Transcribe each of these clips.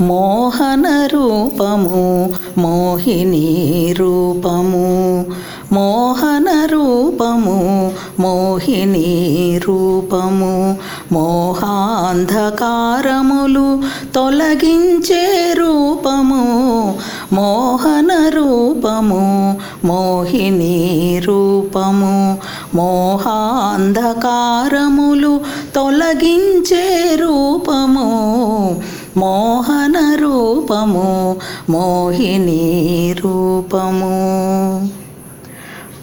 మోహన రూపము మోహిని రూపము. మోహన రూపము మోహిని రూపము. మోహాంధకారములు తొలగించే రూపము. మోహన రూపము మోహిని రూపము. మోహాంధకారములు తొలగించే రూపము. మోహన రూపము మోహిని రూపము.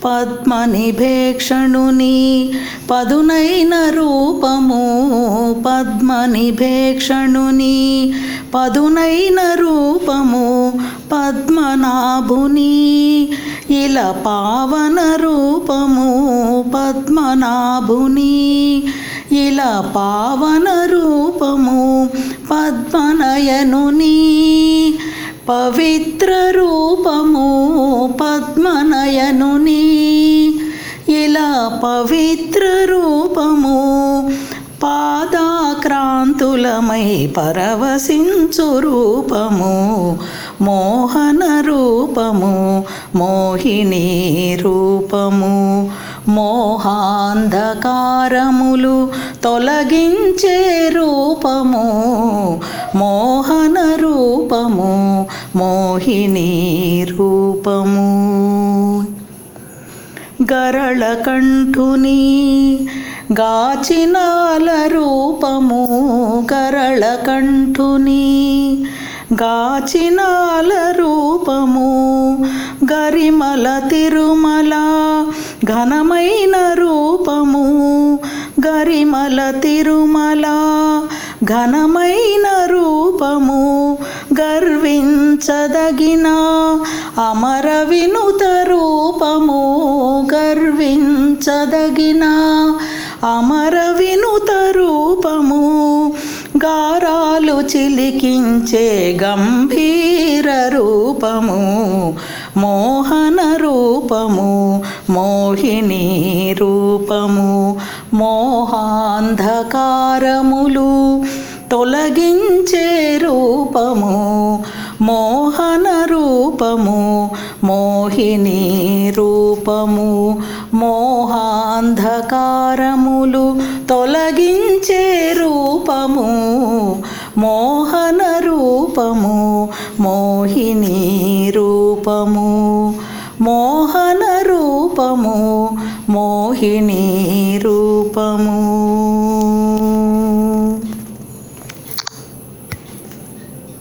పద్మనిభేక్షణుని పదునైన రూపము పద్మనిభేక్షణుని పదునైన రూపము పద్మనాభుని. ఇలా పావన రూపము పద్మనాభుని. ఇలా పావన రూపము పద్మనయనుని పవిత్ర రూపము పద్మనయనుని ఇలా పవిత్ర రూపము పాదాక్రాంతులమై పరవశించు రూపము మోహన రూపము మోహిని రూపము. మోహాంధకారములు తొలగించే రూపము మోహన రూపము మోహిని రూపము. గరళ కంఠుని గాచినాల రూపము గరళ కంఠుని గాచినాల రూపము గరిమల తిరుమల ఘనమైన రూపము గరిమల తిరుమల ఘనమైన రూపము గర్వించదగిన అమర వినుత రూపము గర్వించదగిన అమర వినుత రూపము గారాలు చిలికించే గంభీర రూపము మోహన రూపము మోహిని రూపము మోహాంధకారములు తొలగించే రూపము మోహన రూపము మోహిని రూపము మోహాంధకారములు తొలగించే రూపము మోహన రూపము మోహిని రూపము మోహన రూపము మోహిని